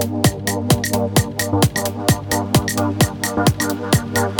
Thank you.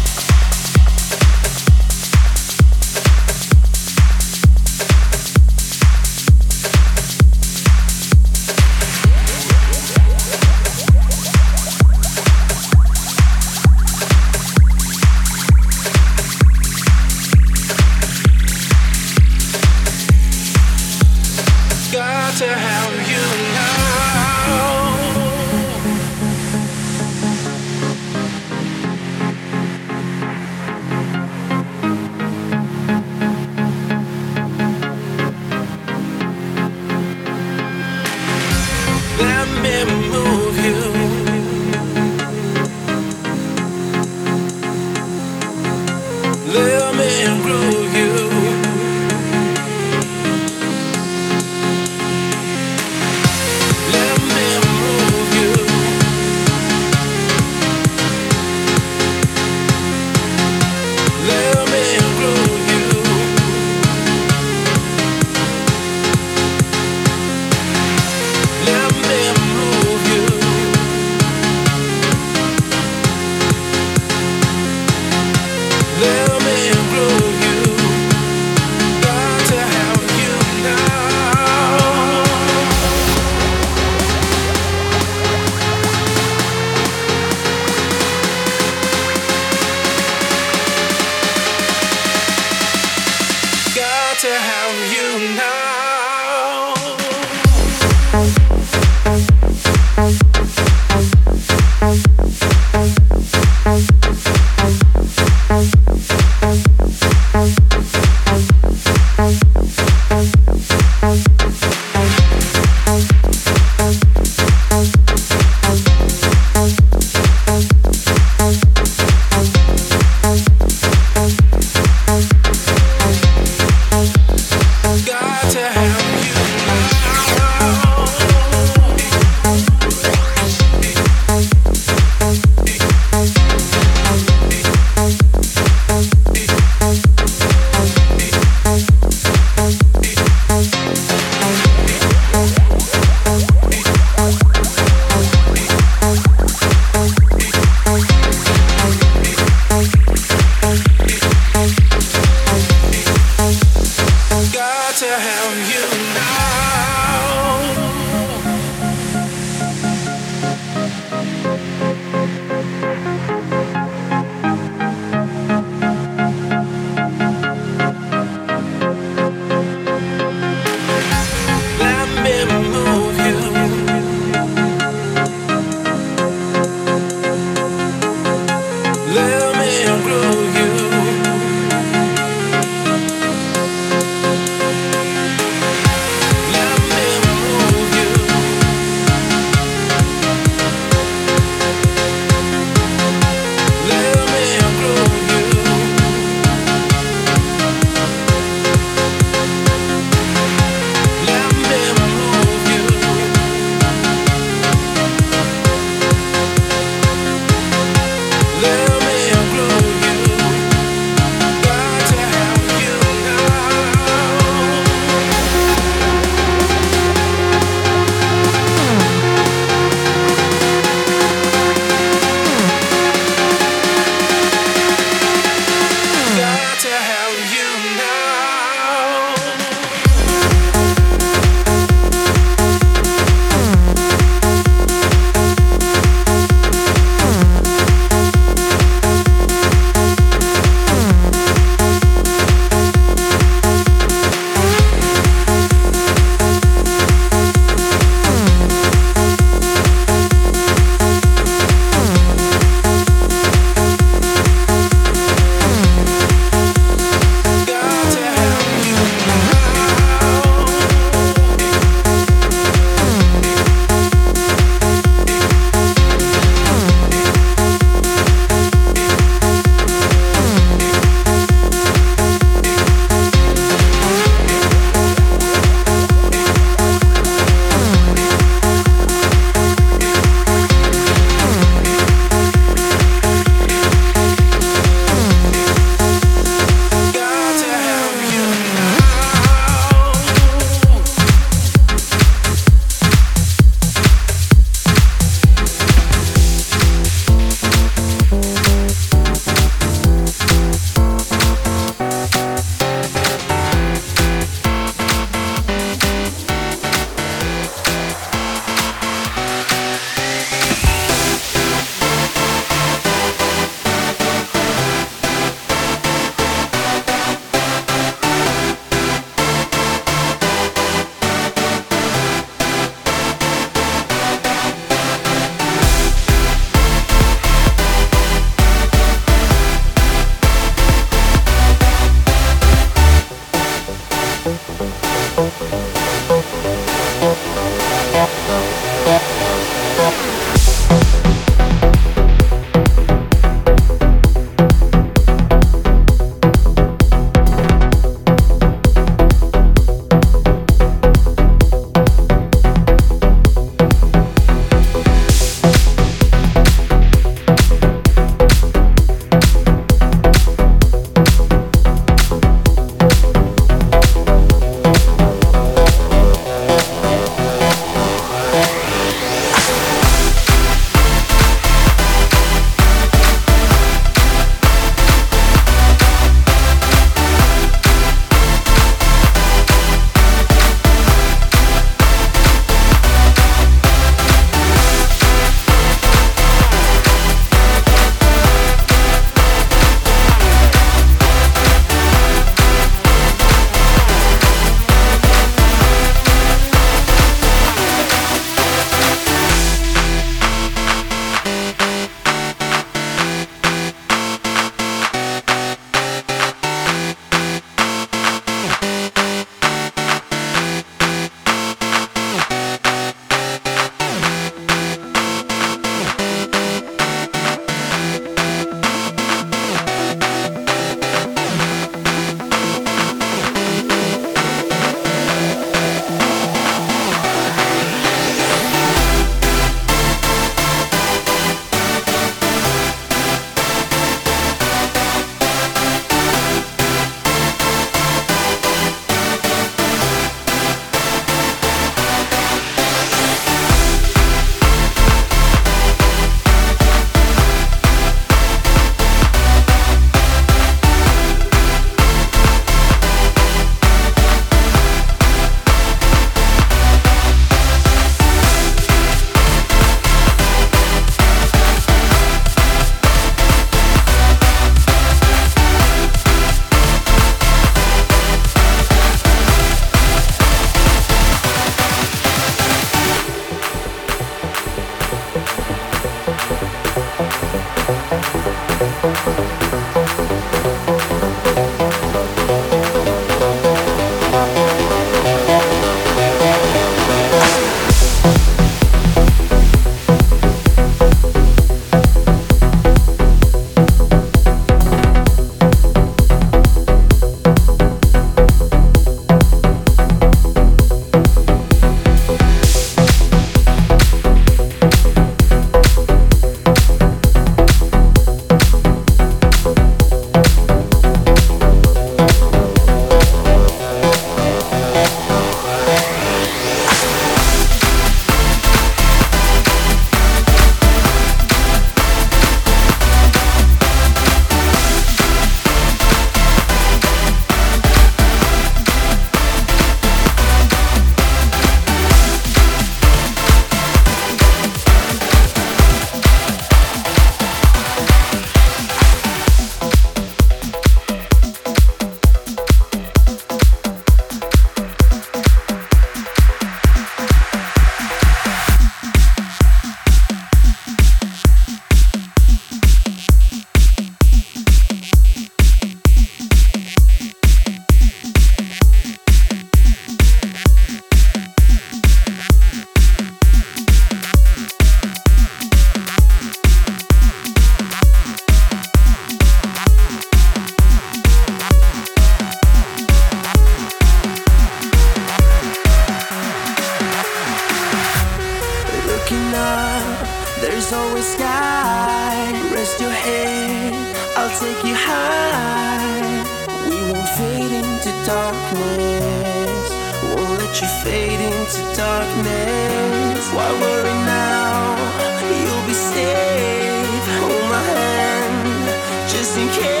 Hand, just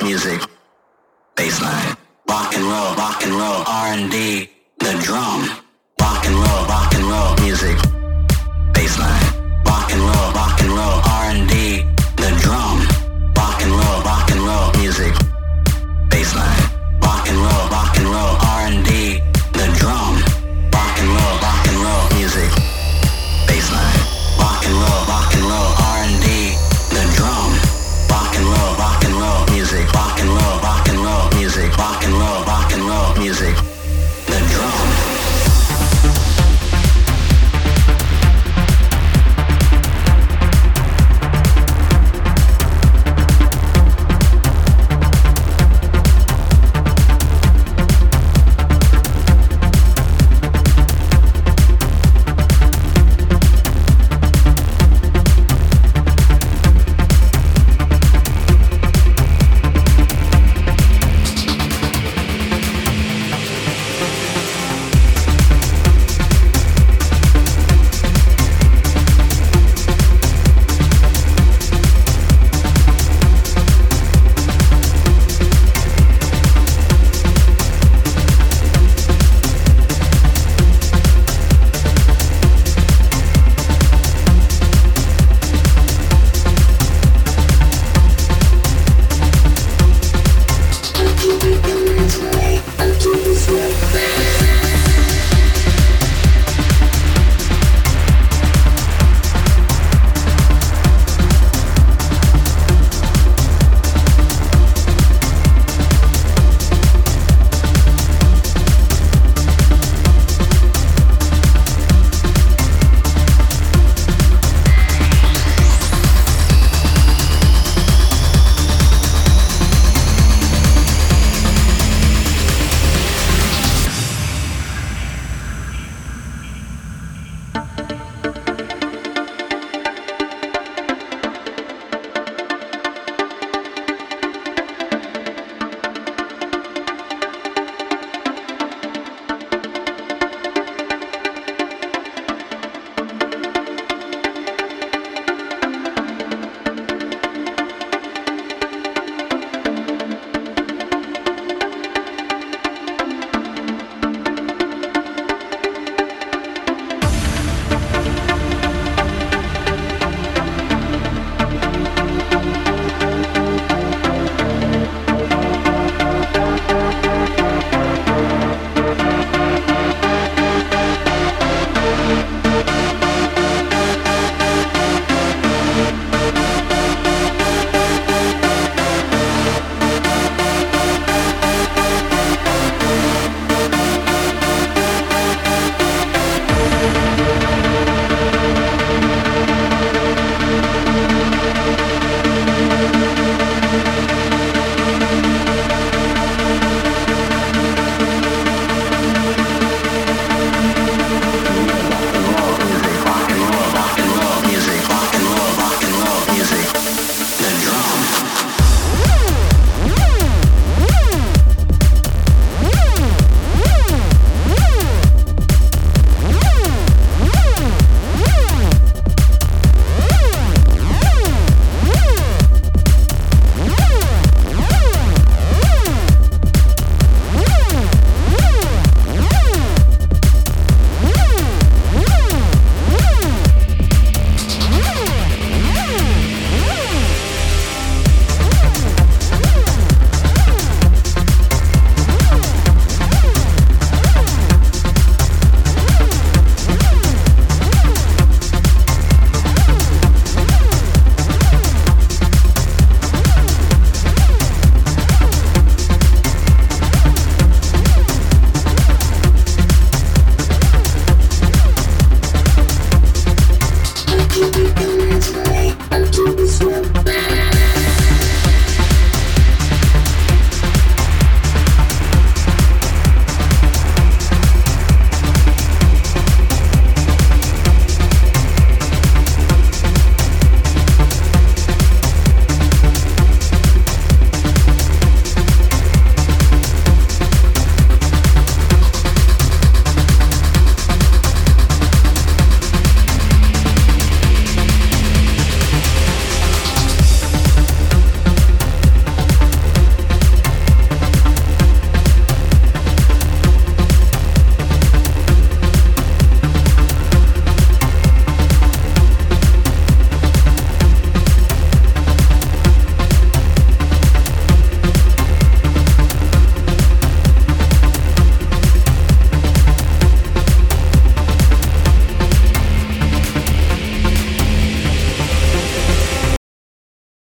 music. bassline, Rock and roll, rock and roll R&B. The drum.